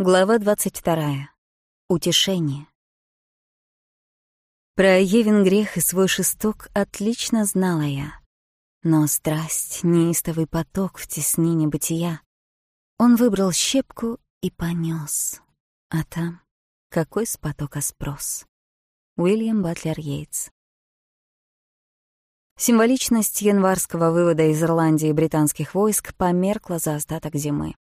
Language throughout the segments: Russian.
Глава 22. Утешение. Про Евин грех и свой шесток отлично знала я. Но страсть — неистовый поток в теснине бытия. Он выбрал щепку и понес. А там какой с потока спрос. Уильям Батлер Йейтс. Символичность январского вывода из Ирландии британских войск померкла за остаток зимы.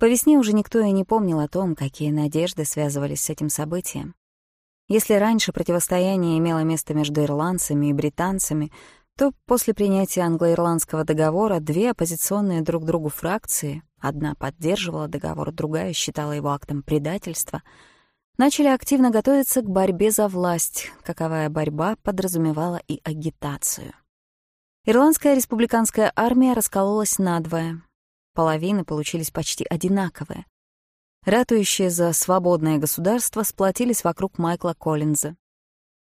Повесне уже никто и не помнил о том, какие надежды связывались с этим событием. Если раньше противостояние имело место между ирландцами и британцами, то после принятия англо-ирландского договора две оппозиционные друг другу фракции, одна поддерживала договор, другая считала его актом предательства, начали активно готовиться к борьбе за власть, каковая борьба подразумевала и агитацию. Ирландская республиканская армия раскололась надвое половины получились почти одинаковые. Ратующие за свободное государство сплотились вокруг Майкла Коллинза.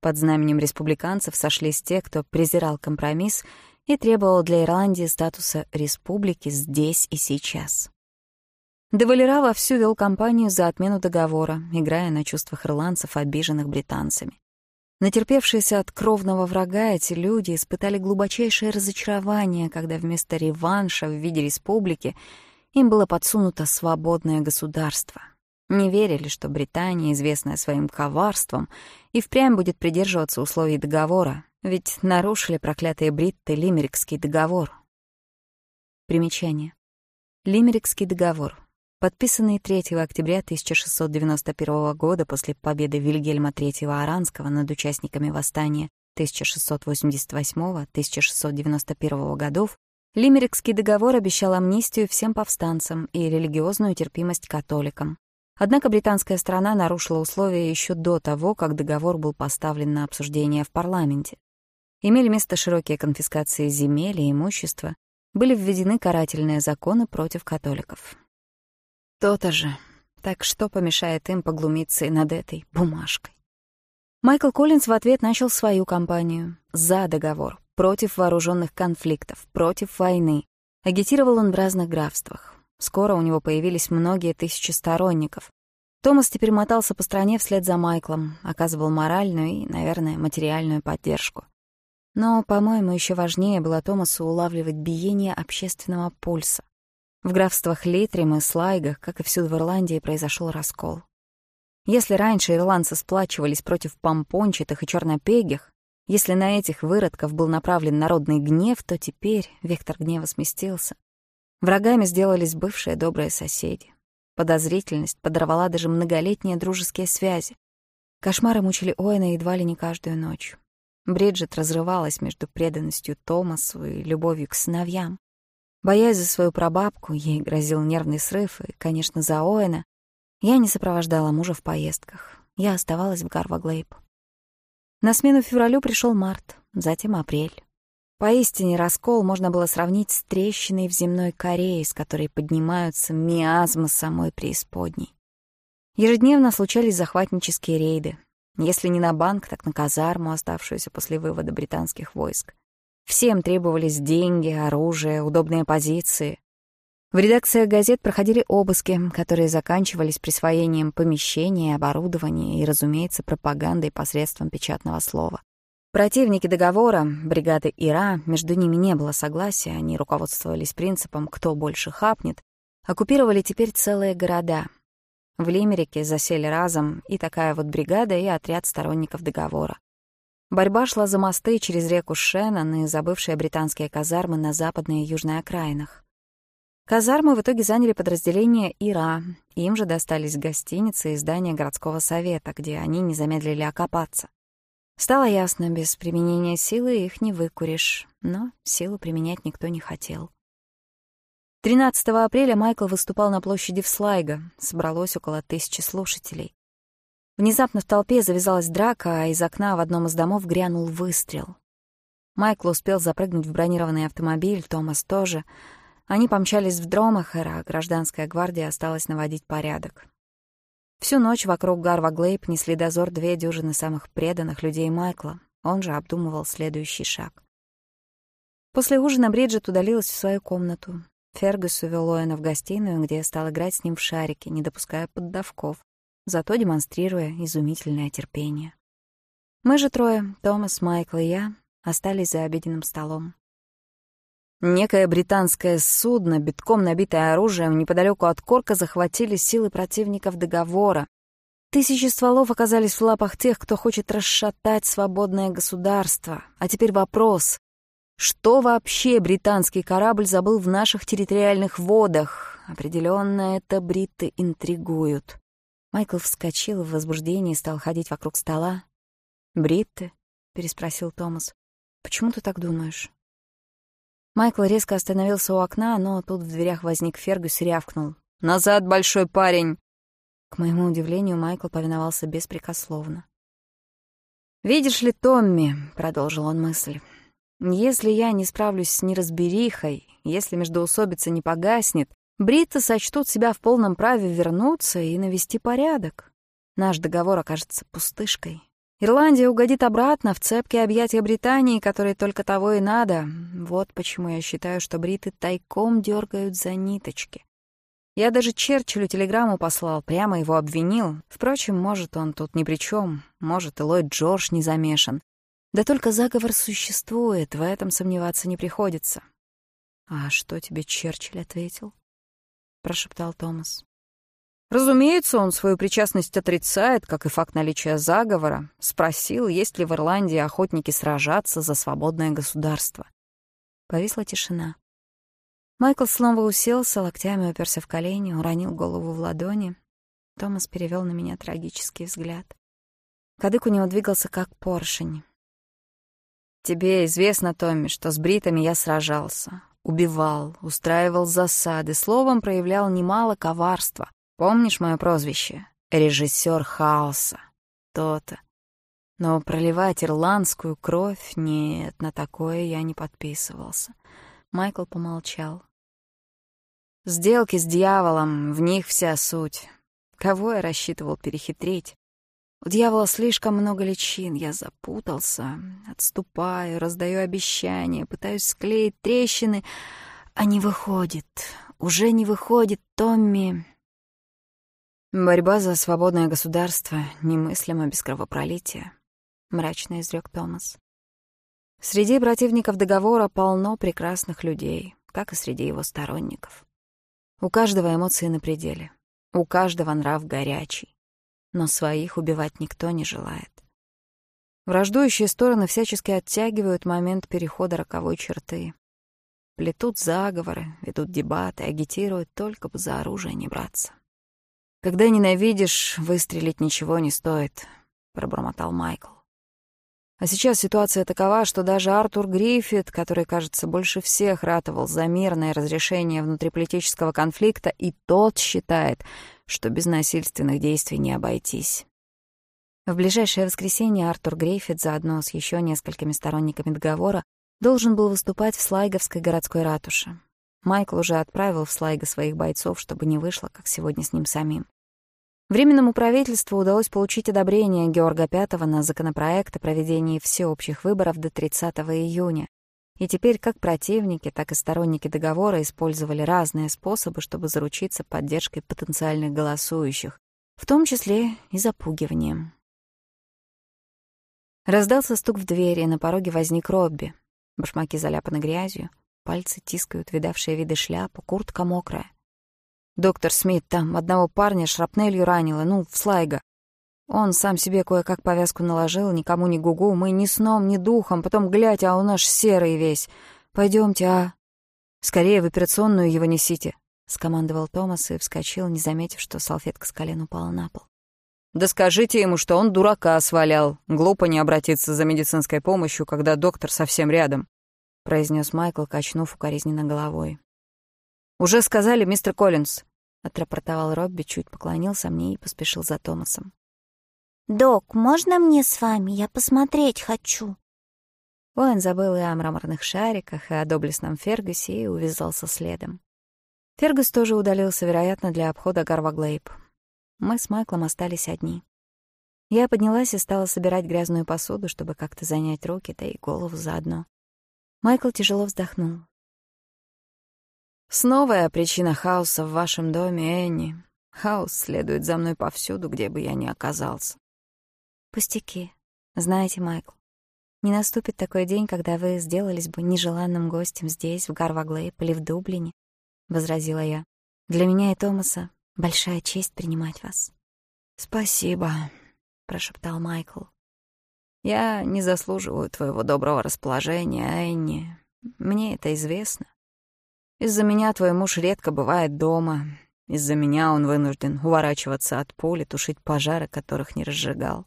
Под знаменем республиканцев сошлись те, кто презирал компромисс и требовал для Ирландии статуса республики здесь и сейчас. Де Валера вовсю вел кампанию за отмену договора, играя на чувствах ирландцев, обиженных британцами. Натерпевшиеся от кровного врага, эти люди испытали глубочайшее разочарование, когда вместо реванша в виде республики им было подсунуто свободное государство. Не верили, что Британия, известная своим коварством, и впрямь будет придерживаться условий договора, ведь нарушили проклятые бритты Лимерикский договор. Примечание. Лимерикский договор Подписанный 3 октября 1691 года после победы Вильгельма III Аранского над участниками восстания 1688-1691 годов, Лимерикский договор обещал амнистию всем повстанцам и религиозную терпимость католикам. Однако британская страна нарушила условия еще до того, как договор был поставлен на обсуждение в парламенте. Имели место широкие конфискации земель и имущества, были введены карательные законы против католиков. То-то же. Так что помешает им поглумиться и над этой бумажкой? Майкл Коллинз в ответ начал свою кампанию. За договор, против вооруженных конфликтов, против войны. Агитировал он в разных графствах. Скоро у него появились многие тысячи сторонников. Томас теперь мотался по стране вслед за Майклом, оказывал моральную и, наверное, материальную поддержку. Но, по-моему, еще важнее было Томасу улавливать биение общественного пульса. В В графствах Лейтрим и Слайга, как и всюду в Ирландии, произошел раскол. Если раньше ирландцы сплачивались против помпончатых и чернопегих, если на этих выродков был направлен народный гнев, то теперь вектор гнева сместился. Врагами сделались бывшие добрые соседи. Подозрительность подорвала даже многолетние дружеские связи. Кошмары мучили Оэна едва ли не каждую ночь. Бриджит разрывалась между преданностью Томасу и любовью к сыновьям. Боясь за свою прабабку, ей грозил нервный срыв, и, конечно, за Оэна, я не сопровождала мужа в поездках. Я оставалась в Гарваглейб. На смену февралю пришел март, затем апрель. Поистине раскол можно было сравнить с трещиной в земной коре, из которой поднимаются миазмы самой преисподней. Ежедневно случались захватнические рейды. Если не на банк, так на казарму, оставшуюся после вывода британских войск. Всем требовались деньги, оружие, удобные позиции. В редакциях газет проходили обыски, которые заканчивались присвоением помещения, оборудования и, разумеется, пропагандой посредством печатного слова. Противники договора, бригады Ира, между ними не было согласия, они руководствовались принципом «кто больше хапнет», оккупировали теперь целые города. В Лимерике засели разом и такая вот бригада, и отряд сторонников договора. Борьба шла за мосты через реку Шеннон и забывшие британские казармы на западной и южной окраинах. Казармы в итоге заняли подразделение Ира, им же достались гостиницы и здания городского совета, где они не замедлили окопаться. Стало ясно, без применения силы их не выкуришь, но силу применять никто не хотел. 13 апреля Майкл выступал на площади в Слайго, собралось около тысячи слушателей. Внезапно в толпе завязалась драка, а из окна в одном из домов грянул выстрел. Майкл успел запрыгнуть в бронированный автомобиль, Томас тоже. Они помчались в Дромахера, а гражданская гвардия осталась наводить порядок. Всю ночь вокруг Гарва Глейб несли дозор две дюжины самых преданных людей Майкла. Он же обдумывал следующий шаг. После ужина Бриджит удалилась в свою комнату. Фергус увел Оэна в гостиную, где стал играть с ним в шарики, не допуская поддавков. зато демонстрируя изумительное терпение. Мы же трое, Томас, Майкл и я, остались за обеденным столом. Некое британское судно, битком набитое оружием, неподалеку от Корка захватили силы противников договора. Тысячи стволов оказались в лапах тех, кто хочет расшатать свободное государство. А теперь вопрос. Что вообще британский корабль забыл в наших территориальных водах? Определенно это бриты интригуют. Майкл вскочил в возбуждении и стал ходить вокруг стола. «Брит переспросил Томас. «Почему ты так думаешь?» Майкл резко остановился у окна, но тут в дверях возник Фергюс и рявкнул. «Назад, большой парень!» К моему удивлению, Майкл повиновался беспрекословно. «Видишь ли, Томми», — продолжил он мысль, — «если я не справлюсь с неразберихой, если междоусобица не погаснет, бритты сочтут себя в полном праве вернуться и навести порядок. Наш договор окажется пустышкой. Ирландия угодит обратно в цепкие объятия Британии, которые только того и надо. Вот почему я считаю, что бриты тайком дергают за ниточки. Я даже Черчиллю телеграмму послал, прямо его обвинил. Впрочем, может, он тут ни при чем, может, и Ллойд Джордж не замешан. Да только заговор существует, в этом сомневаться не приходится. «А что тебе Черчилль ответил?» — прошептал Томас. Разумеется, он свою причастность отрицает, как и факт наличия заговора. Спросил, есть ли в Ирландии охотники сражаться за свободное государство. Повисла тишина. Майкл снова уселся, локтями уперся в колени, уронил голову в ладони. Томас перевел на меня трагический взгляд. Кадык у него двигался как поршень. Тебе известно, Томми, что с бритами я сражался. Убивал, устраивал засады, словом проявлял немало коварства. Помнишь мое прозвище? Режиссер хаоса. То-то. Но проливать ирландскую кровь? Нет, на такое я не подписывался. Майкл помолчал. Сделки с дьяволом, в них вся суть. Кого я рассчитывал перехитрить? У Дьявола слишком много личин, я запутался, отступаю, раздаю обещания, пытаюсь склеить трещины, а не выходит, уже не выходит, Томми. Борьба за свободное государство немыслима без кровопролития, мрачно изрек Томас. Среди противников договора полно прекрасных людей, как и среди его сторонников. У каждого эмоции на пределе, у каждого нрав горячий. но своих убивать никто не желает. Враждующие стороны всячески оттягивают момент перехода роковой черты. Плетут заговоры, ведут дебаты, агитируют, только бы за оружие не браться. «Когда ненавидишь, выстрелить ничего не стоит», — пробормотал Майкл. А сейчас ситуация такова, что даже Артур Гриффит, который, кажется, больше всех ратовал за мирное разрешение внутриполитического что без насильственных действий не обойтись. В ближайшее воскресенье Артур Грейфит заодно с еще несколькими сторонниками договора должен был выступать в Слайговской городской ратуше. Майкл уже отправил в Слайго своих бойцов, чтобы не вышло, как сегодня с ним самим. Временному правительству удалось получить одобрение Георга V на законопроект о проведении всеобщих выборов до 30 июня, и теперь как противники, так и сторонники договора использовали разные способы, чтобы заручиться поддержкой потенциальных голосующих, в том числе и запугиванием. Раздался стук в двери, и на пороге возник Робби. Башмаки заляпаны грязью, пальцы тискают видавшие виды шляпу, куртка мокрая. «Доктор Смит, там одного парня шрапнелью ранило, ну, в слайга. Он сам себе кое-как повязку наложил, никому не гугу, мы ни сном, ни духом, потом глядь, а он аж серый весь. Пойдемте, а? Скорее в операционную его несите, — скомандовал Томас и вскочил, не заметив, что салфетка с колен упала на пол. «Да скажите ему, что он дурака свалял. Глупо не обратиться за медицинской помощью, когда доктор совсем рядом», — произнес Майкл, качнув укоризненно головой. «Уже сказали, мистер Коллинз», — отрапортовал Робби, чуть поклонился мне и поспешил за Томасом. «Док, можно мне с вами? Я посмотреть хочу». Воин забыл и о мраморных шариках, и о доблестном Фергусе и увязался следом. Фергус тоже удалился, вероятно, для обхода Гарваглейб. Мы с Майклом остались одни. Я поднялась и стала собирать грязную посуду, чтобы как-то занять руки, да и голову заодно. Майкл тяжело вздохнул. «Снова причина хаоса в вашем доме, Энни. Хаос следует за мной повсюду, где бы я ни оказался. Пустяки. Знаете, Майкл, не наступит такой день, когда вы сделались бы нежеланным гостем здесь, в Гарваглейп или в Дублине, — возразила я. Для меня и Томаса большая честь принимать вас. «Спасибо», — прошептал Майкл. «Я не заслуживаю твоего доброго расположения, Энни. Мне это известно. Из-за меня твой муж редко бывает дома. Из-за меня он вынужден уворачиваться от пули, тушить пожары, которых не разжигал.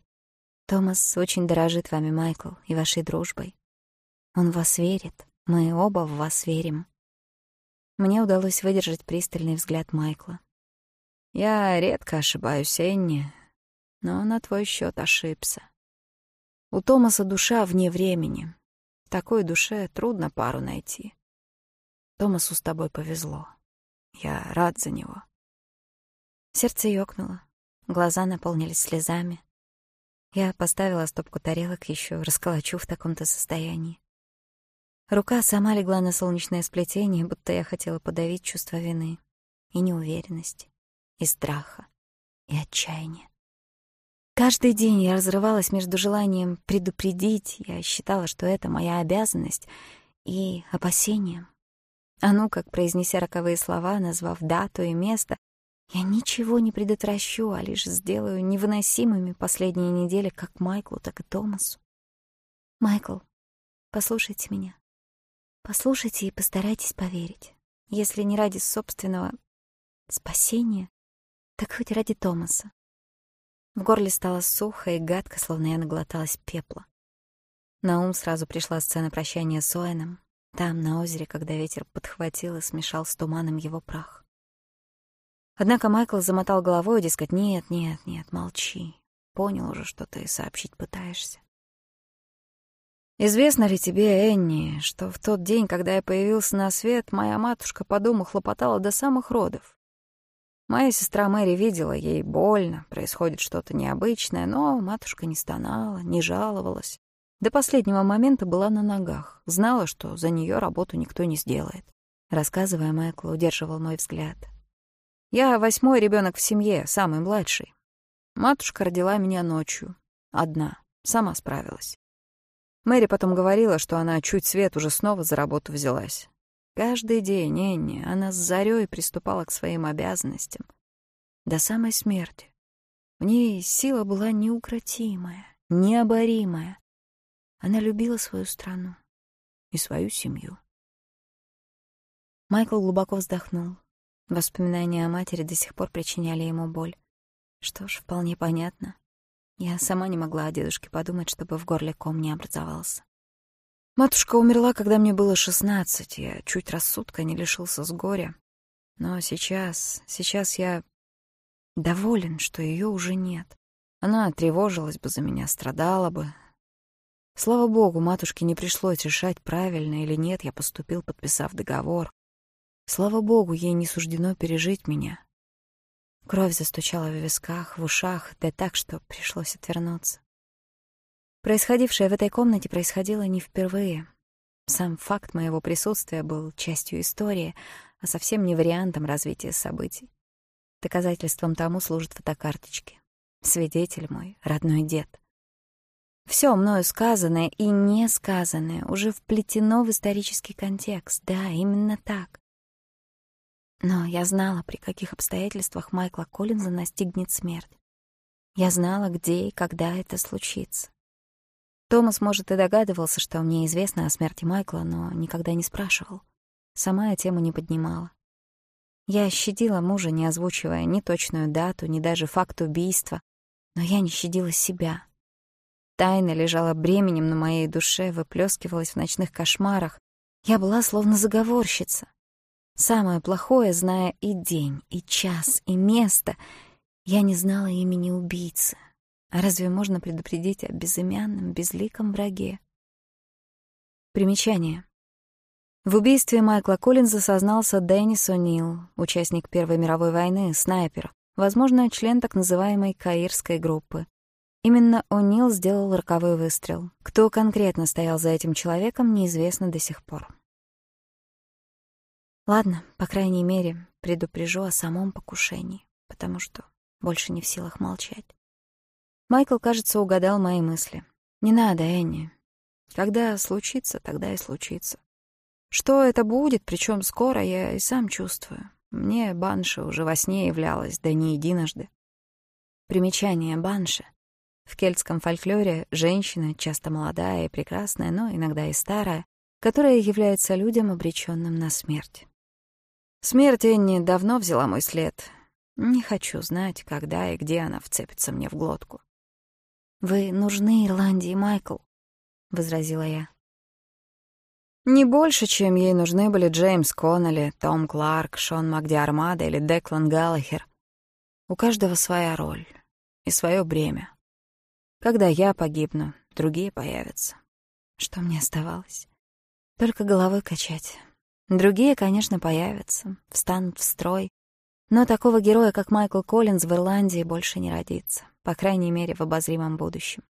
Томас очень дорожит вами, Майкл, и вашей дружбой. Он вас верит. Мы оба в вас верим. Мне удалось выдержать пристальный взгляд Майкла. Я редко ошибаюсь, Энни, но на твой счет ошибся. У Томаса душа вне времени. В такой душе трудно пару найти. Томасу с тобой повезло. Я рад за него. Сердце ёкнуло, глаза наполнились слезами. Я поставила стопку тарелок, еще расколочу в таком-то состоянии. Рука сама легла на солнечное сплетение, будто я хотела подавить чувство вины и неуверенности, и страха, и отчаяния. Каждый день я разрывалась между желанием предупредить, я считала, что это моя обязанность, и опасением. А ну, как произнеся роковые слова, назвав дату и место, я ничего не предотвращу, а лишь сделаю невыносимыми последние недели как Майклу, так и Томасу. Майкл, послушайте меня. Послушайте и постарайтесь поверить. Если не ради собственного спасения, так хоть ради Томаса. В горле стало сухо и гадко, словно я наглоталась пепла. На ум сразу пришла сцена прощания с Оэном, там, на озере, когда ветер подхватил Однако Майкл замотал головой, и дескать, нет, нет, нет, молчи. Понял уже, что ты сообщить пытаешься. «Известно ли тебе, Энни, что в тот день, когда я появился на свет, моя матушка по дому хлопотала до самых родов? Моя сестра Мэри видела, ей больно, происходит что-то необычное, но матушка не стонала, не жаловалась. До последнего момента была на ногах, знала, что за нее работу никто не сделает. Рассказывая, Майкл удерживал мой взгляд. «Я восьмой ребенок в семье, самый младший. Матушка родила меня ночью, одна, сама справилась. Мэри потом говорила, что она чуть свет уже снова за работу взялась. Каждый день Энни, она с зарёй приступала к своим обязанностям. До самой смерти. В ней сила была неукротимая, необоримая. Она любила свою страну и свою семью. Майкл глубоко вздохнул. Воспоминания о матери до сих пор причиняли ему боль. Что ж, вполне понятно. Я сама не могла о дедушке подумать, чтобы в горле ком не образовался. Матушка умерла, когда мне было шестнадцать. Я чуть рассудка не лишился с горя. Но сейчас, сейчас я доволен, что ее уже нет. Она тревожилась бы за меня, страдала бы. Слава богу, матушке не пришлось решать, правильно или нет Слава богу, ей не суждено пережить меня. Кровь застучала в висках, в ушах, да так, что пришлось отвернуться. Происходившее в этой комнате происходило не впервые. Сам факт моего присутствия был частью истории, а совсем не вариантом развития событий. Доказательством тому служат фотокарточки. Свидетель мой, родной дед. Все мною сказанное и не сказанное уже вплетено в исторический контекст. Да, именно так. Но я знала, при каких обстоятельствах Майкла Коллинза настигнет смерть. Я знала, где и когда это случится. Томас, может, и догадывался, что мне известно о смерти Майкла, но никогда не спрашивал. Сама я тему не поднимала. Я щадила мужа, не озвучивая ни точную дату, ни даже факт убийства, но я не щадила себя. Тайна лежала бременем на моей душе, выплескивалась в ночных кошмарах. Я была словно заговорщица, Самое плохое, зная и день, и час, и место, я не знала имени убийцы. А разве можно предупредить о безымянном, безликом враге? Примечание. В убийстве Майкла Коллинза сознался Деннис О'Нил, участник Первой мировой войны, снайпер, возможно, член так называемой Каирской группы. Именно О'Нил сделал роковой выстрел. Кто конкретно стоял за этим человеком, неизвестно до сих пор. Ладно, по крайней мере, предупрежу о самом покушении, потому что больше не в силах молчать. Майкл, кажется, угадал мои мысли. «Не надо, Энни. Когда случится, тогда и случится. Что это будет, причем скоро, я и сам чувствую. Мне банша уже во сне являлась, да не единожды». Примечание банша. В кельтском фольклоре женщина, часто молодая и прекрасная, но иногда и старая, которая является людям, обреченным на смерть. Смерть Энни давно взяла мой след. Не хочу знать, когда и где она вцепится мне в глотку. «Вы нужны Ирландии, Майкл», — возразила я. Не больше, чем ей нужны были Джеймс Коннелли, Том Кларк, Шон Макдиармада или Деклан Галлахер. У каждого своя роль и свое бремя. Когда я погибну, другие появятся. Что мне оставалось? Только головой качать. Другие, конечно, появятся, встанут в строй. Но такого героя, как Майкл Коллинз, в Ирландии больше не родится, по крайней мере, в обозримом будущем.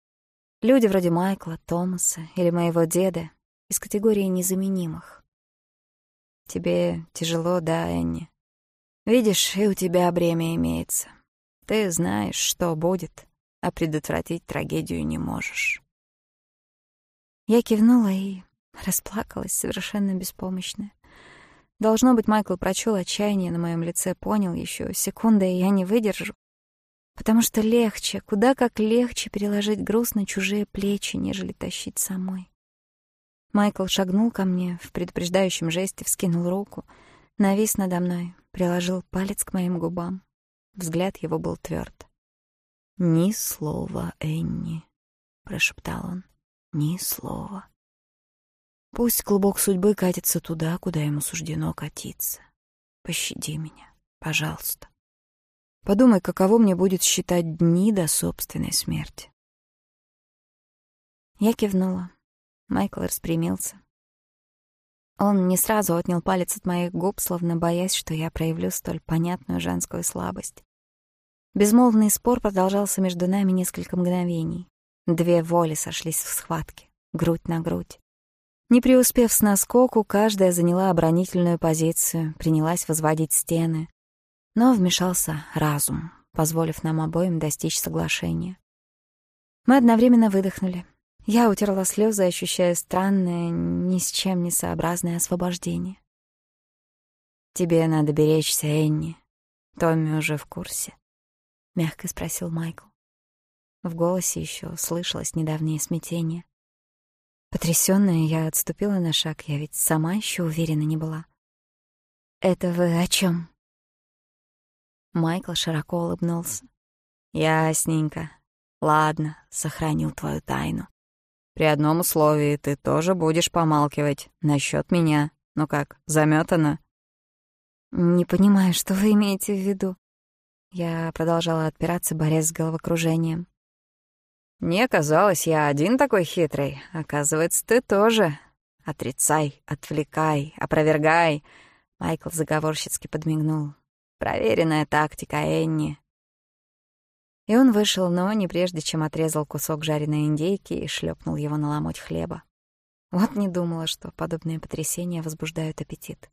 Люди вроде Майкла, Томаса или моего деда из категории незаменимых. Тебе тяжело, да, Энни? Видишь, и у тебя бремя имеется. Ты знаешь, что будет, а предотвратить трагедию не можешь. Я кивнула и расплакалась, совершенно беспомощная. Должно быть, Майкл прочел отчаяние на моем лице, понял еще секунда, и я не выдержу. Потому что легче, куда как легче переложить груз на чужие плечи, нежели тащить самой. Майкл шагнул ко мне, в предупреждающем жесте вскинул руку, навис надо мной, приложил палец к моим губам. Взгляд его был тверд. «Ни слова, Энни», — прошептал он, — «ни слова». Пусть клубок судьбы катится туда, куда ему суждено катиться. Пощади меня, пожалуйста. Подумай, каково мне будет считать дни до собственной смерти». Я кивнула. Майкл распрямился. Он не сразу отнял палец от моих губ, словно боясь, что я проявлю столь понятную женскую слабость. Безмолвный спор продолжался между нами несколько мгновений. Две воли сошлись в схватке, грудь на грудь. Не преуспев с наскоку, каждая заняла оборонительную позицию, принялась возводить стены. Но вмешался разум, позволив нам обоим достичь соглашения. Мы одновременно выдохнули. Я утерла слезы, ощущая странное, ни с чем не сообразное освобождение. «Тебе надо беречься, Энни. Томми уже в курсе», — мягко спросил Майкл. В голосе еще слышалось недавнее смятение. Потрясённая, я отступила на шаг, я ведь сама ещё уверена не была. «Это вы о чём?» Майкл широко улыбнулся. «Ясненько. Ладно, сохранил твою тайну. При одном условии ты тоже будешь помалкивать насчёт меня. Ну как, замётано?» «Не понимаю, что вы имеете в виду?» Я продолжала отпираться, борясь с головокружением. Мне казалось, я один такой хитрый. Оказывается, ты тоже. Отрицай, отвлекай, опровергай. Майкл заговорщицки подмигнул. Проверенная тактика Энни. И он вышел, но не прежде, чем отрезал кусок жареной индейки и шлепнул его на ломоть хлеба. Вот не думала, что подобные потрясения возбуждают аппетит.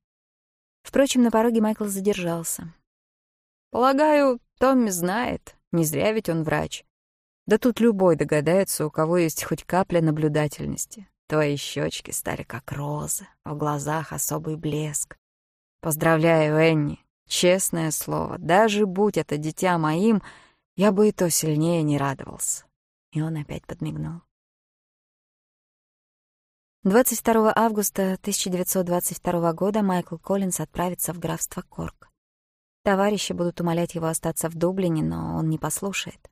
Впрочем, на пороге Майкл задержался. «Полагаю, Томми знает. Не зря ведь он врач. Да тут любой догадается, у кого есть хоть капля наблюдательности. Твои щечки стали как розы, в глазах особый блеск. Поздравляю, Энни. Честное слово, даже будь это дитя моим, я бы и то сильнее не радовался. И он опять подмигнул. 22 августа 1922 года Майкл Коллинс отправится в графство Корк. Товарищи будут умолять его остаться в Дублине, но он не послушает.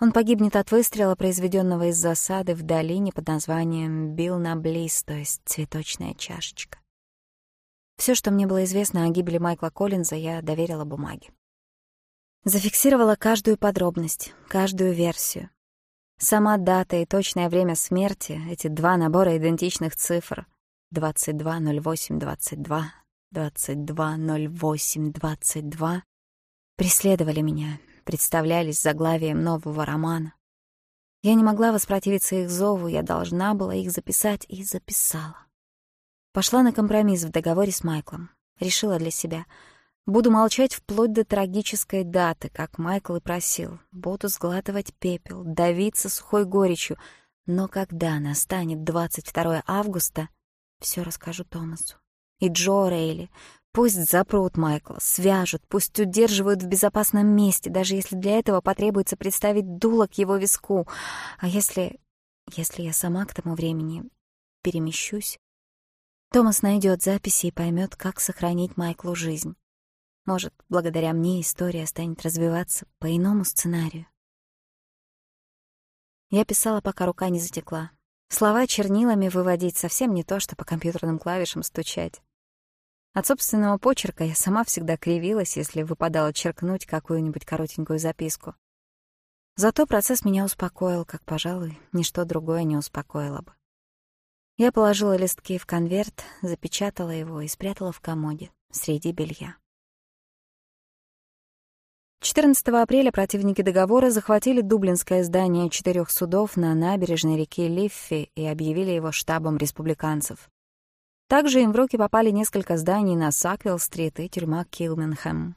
Он погибнет от выстрела, произведенного из засады в долине под названием Билл на Близ, то есть «Цветочная чашечка». Все, что мне было известно о гибели Майкла Коллинза, я доверила бумаге. Зафиксировала каждую подробность, каждую версию. Сама дата и точное время смерти, эти два набора идентичных цифр — 220822, 220822 — преследовали меня, представлялись заглавием нового романа. Я не могла воспротивиться их зову, я должна была их записать и записала. Пошла на компромисс в договоре с Майклом. Решила для себя. Буду молчать вплоть до трагической даты, как Майкл и просил. Буду сглатывать пепел, давиться сухой горечью. Но когда настанет 22 августа, все расскажу Томасу. И Джо Рейли, Пусть запрут Майкла, свяжут, пусть удерживают в безопасном месте, даже если для этого потребуется представить дуло к его виску. А если... если я сама к тому времени перемещусь? Томас найдет записи и поймет, как сохранить Майклу жизнь. Может, благодаря мне история станет развиваться по иному сценарию. Я писала, пока рука не затекла. Слова чернилами выводить совсем не то, что по компьютерным клавишам стучать. От собственного почерка я сама всегда кривилась, если выпадало черкнуть какую-нибудь коротенькую записку. Зато процесс меня успокоил, как, пожалуй, ничто другое не успокоило бы. Я положила листки в конверт, запечатала его и спрятала в комоде среди белья. 14 апреля противники договора захватили дублинское здание четырех судов на набережной реки Лиффи и объявили его штабом республиканцев. Также им в руки попали несколько зданий на Саквилл-стрит и тюрьма Килменхэм.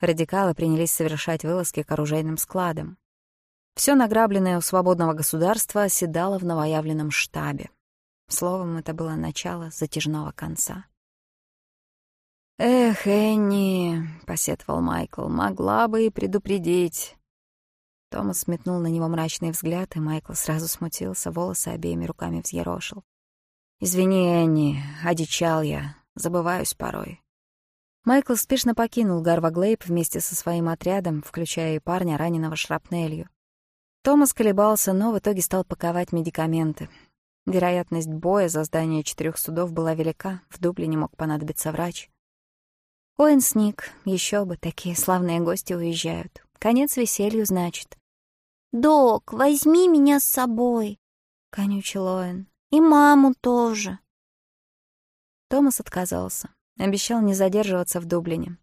Радикалы принялись совершать вылазки к оружейным складам. Все награбленное у свободного государства оседало в новоявленном штабе. Словом, это было начало затяжного конца. «Эх, Энни», — посетовал Майкл, — «могла бы и предупредить». Томас метнул на него мрачный взгляд, и Майкл сразу смутился, волосы обеими руками взъерошил. «Извини, одичал я, забываюсь порой». Майкл спешно покинул Гарваглейб вместе со своим отрядом, включая и парня, раненого шрапнелью. Томас колебался, но в итоге стал паковать медикаменты. Вероятность боя за здание четырех судов была велика, в дубле не мог понадобиться врач. Оэн сник, еще бы, такие славные гости уезжают. Конец веселью, значит. «Док, возьми меня с собой», — конючил Оэн. И маму тоже. Томас отказался, обещал не задерживаться в Дублине.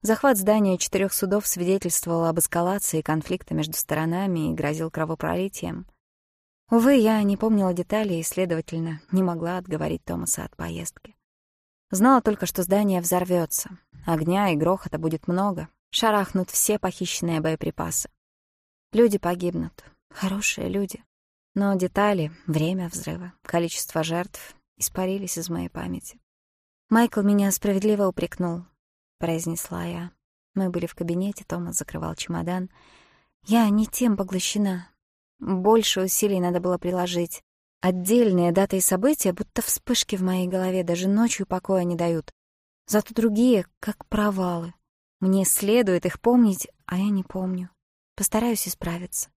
Захват здания четырех судов свидетельствовал об эскалации конфликта между сторонами и грозил кровопролитием. Увы, я не помнила деталей и, следовательно, не могла отговорить Томаса от поездки. Знала только, что здание взорвётся, Огня и грохота будет много, шарахнут все похищенные боеприпасы. Люди погибнут, хорошие люди. Но детали, время взрыва, количество жертв испарились из моей памяти. «Майкл меня справедливо упрекнул», — произнесла я. Мы были в кабинете, Томас закрывал чемодан. «Я не тем поглощена. Больше усилий надо было приложить. Отдельные даты и события, будто вспышки в моей голове, даже ночью покоя не дают. Зато другие — как провалы. Мне следует их помнить, а я не помню. Постараюсь исправиться.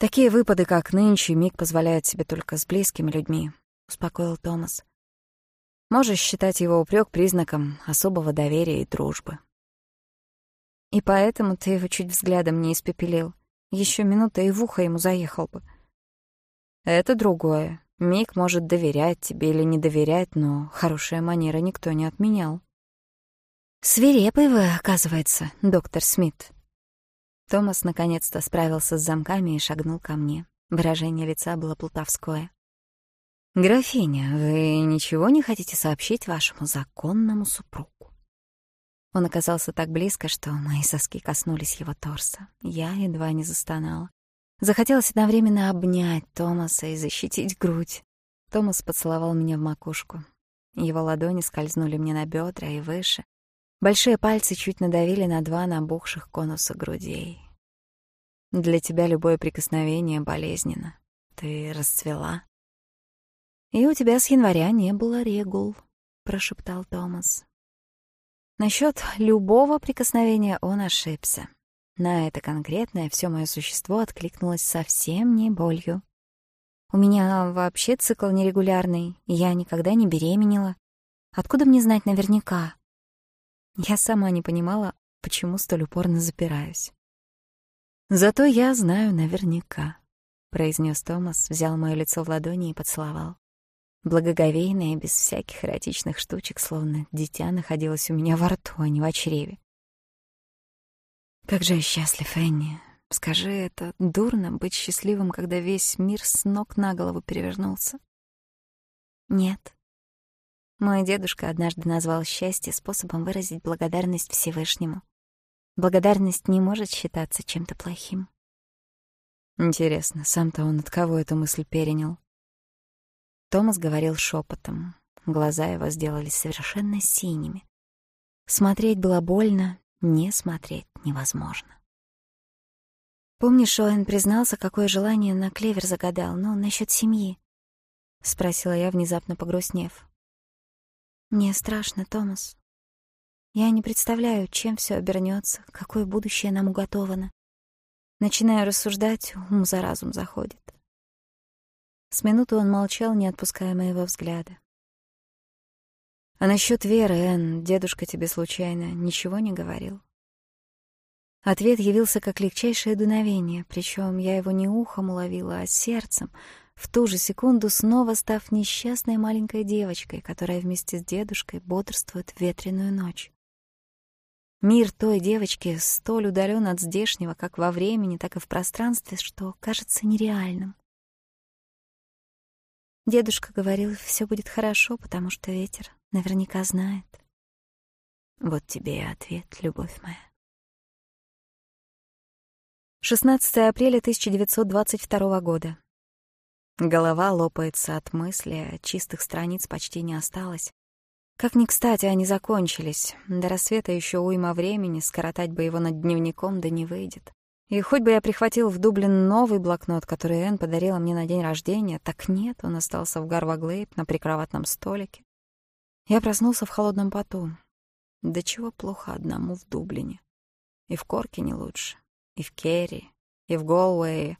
Такие выпады, как нынче, Мик позволяет себе только с близкими людьми, — успокоил Томас. Можешь считать его упрек признаком особого доверия и дружбы. И поэтому ты его чуть взглядом не испепелил. Еще минута и в ухо ему заехал бы. Это другое. Мик может доверять тебе или не доверять, но хорошая манера никто не отменял. «Свирепый вы, оказывается, доктор Смит», Томас наконец-то справился с замками и шагнул ко мне. Выражение лица было плутовское. «Графиня, вы ничего не хотите сообщить вашему законному супругу?» Он оказался так близко, что мои соски коснулись его торса. Я едва не застонала. Захотелось одновременно обнять Томаса и защитить грудь. Томас поцеловал меня в макушку. Его ладони скользнули мне на бедра и выше, Большие пальцы чуть надавили на два набухших конуса грудей. Для тебя любое прикосновение болезненно. Ты расцвела. И у тебя с января не было регул, прошептал Томас. Насчет любого прикосновения он ошибся. На это конкретное все мое существо откликнулось совсем не болью. У меня вообще цикл нерегулярный, и я никогда не беременела. Откуда мне знать наверняка? Я сама не понимала, почему столь упорно запираюсь. «Зато я знаю наверняка», — произнес Томас, взял моё лицо в ладони и поцеловал. Благоговейное, без всяких эротичных штучек, словно дитя находилось у меня во рту, а не в очреве. «Как же я счастлив, Энни! Скажи это, дурно быть счастливым, когда весь мир с ног на голову перевернулся?» «Нет», Мой дедушка однажды назвал счастье способом выразить благодарность Всевышнему. Благодарность не может считаться чем-то плохим. Интересно, сам-то он от кого эту мысль перенял? Томас говорил шепотом. Глаза его сделались совершенно синими. Смотреть было больно, не смотреть невозможно. «Помнишь, Оэн признался, какое желание на клевер загадал, ну, насчет семьи?» — спросила я, внезапно погрустнев. Мне страшно, Томас. Я не представляю, чем все обернется, какое будущее нам уготовано. Начиная рассуждать, ум за разум заходит. С минуты он молчал, не отпуская моего взгляда. «А насчет Веры, Энн, дедушка тебе случайно ничего не говорил?» Ответ явился как легчайшее дуновение, причем я его не ухом уловила, а сердцем — в ту же секунду снова став несчастной маленькой девочкой, которая вместе с дедушкой бодрствует в ветреную ночь. Мир той девочки столь удален от здешнего как во времени, так и в пространстве, что кажется нереальным. Дедушка говорил, все будет хорошо, потому что ветер наверняка знает. Вот тебе и ответ, любовь моя. 16 апреля 1922 года. Голова лопается от мысли, чистых страниц почти не осталось. Как ни кстати, они закончились. До рассвета еще уйма времени, скоротать бы его над дневником да не выйдет. И хоть бы я прихватил в Дублин новый блокнот, который Энн подарила мне на день рождения, так нет, он остался в Гарваглейб на прикроватном столике. Я проснулся в холодном поту. Да чего плохо одному в Дублине. И в Корке не лучше, и в Керри, и в Голуэе,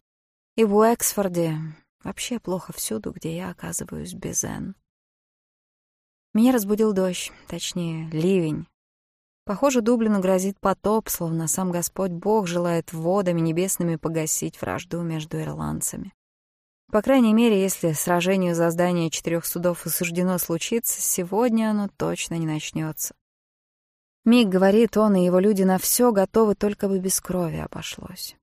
и в Уэксфорде, Вообще плохо всюду, где я оказываюсь без Энн. Меня разбудил дождь, точнее, ливень. Похоже, Дублину грозит потоп, словно сам Господь Бог желает водами небесными погасить вражду между ирландцами. По крайней мере, если сражению за здание четырех судов осуждено случиться, сегодня оно точно не начнется. Миг говорит он, и его люди на все готовы, только бы без крови обошлось.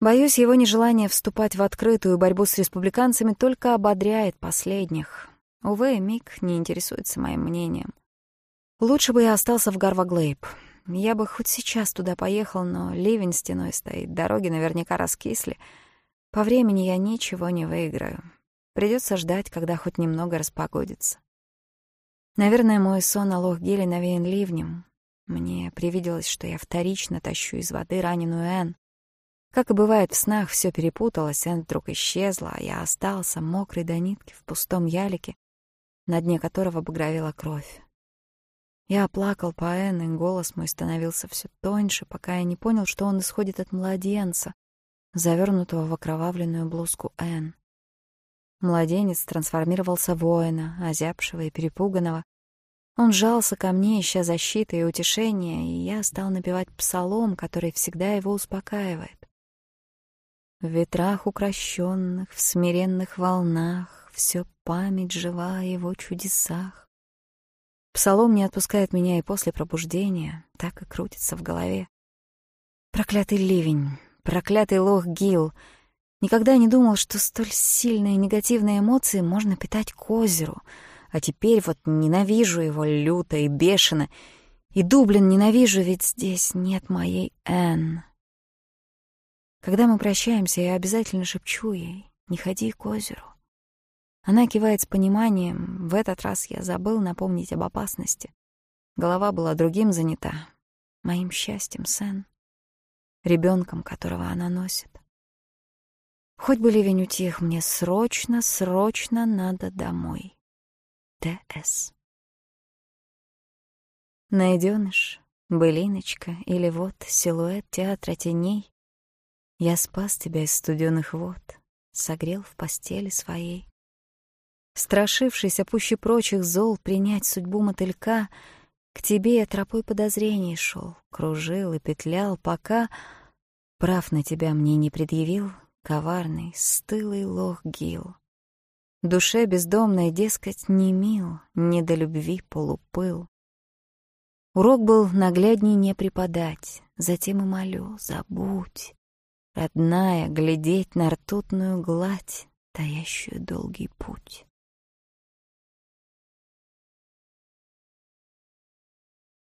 Боюсь, его нежелание вступать в открытую борьбу с республиканцами только ободряет последних. Увы, Мик не интересуется моим мнением. Лучше бы я остался в Гарваглейб. Я бы хоть сейчас туда поехал, но ливень стеной стоит, дороги наверняка раскисли. По времени я ничего не выиграю. Придется ждать, когда хоть немного распогодится. Наверное, мой сон о Лохгеле навеян ливнем. Мне привиделось, что я вторично тащу из воды раненую Энн. Как и бывает в снах, все перепуталось, Энн вдруг исчезла, а я остался мокрый до нитки в пустом ялике, на дне которого багровела кровь. Я плакал по Энн, и голос мой становился все тоньше, пока я не понял, что он исходит от младенца, завернутого в окровавленную блузку Энн. Младенец трансформировался в воина, озябшего и перепуганного. Он жался ко мне, ища защиты и утешения, и я стал напевать псалом, который всегда его успокаивает. В ветрах укращенных, в смиренных волнах Все память жива о его чудесах. Псалом не отпускает меня и после пробуждения, так и крутится в голове. Проклятый ливень, проклятый лох Гил — Никогда не думал, что столь сильные негативные эмоции можно питать к озеру. А теперь вот Когда мы прощаемся, я обязательно шепчу ей «Не ходи к озеру». Она кивает с пониманием, в этот раз я забыл напомнить об опасности. Голова была другим занята, моим счастьем, Сен, ребенком, которого она носит. Хоть бы ливень утих, мне срочно, срочно надо домой. Т.С. Найденыш, былиночка или вот силуэт театра теней Я спас тебя из студенных вод, согрел в постели своей. Страшившийся пуще прочих зол принять судьбу мотылька, к тебе я тропой подозрений шел, кружил и петлял, пока прав на тебя мне не предъявил коварный, стылый лох Гил. Душе бездомной, дескать, не мил, не до любви полупыл. Урок был наглядней не преподать, затем и молю, забудь, Родная, глядеть на ртутную гладь, таящую долгий путь.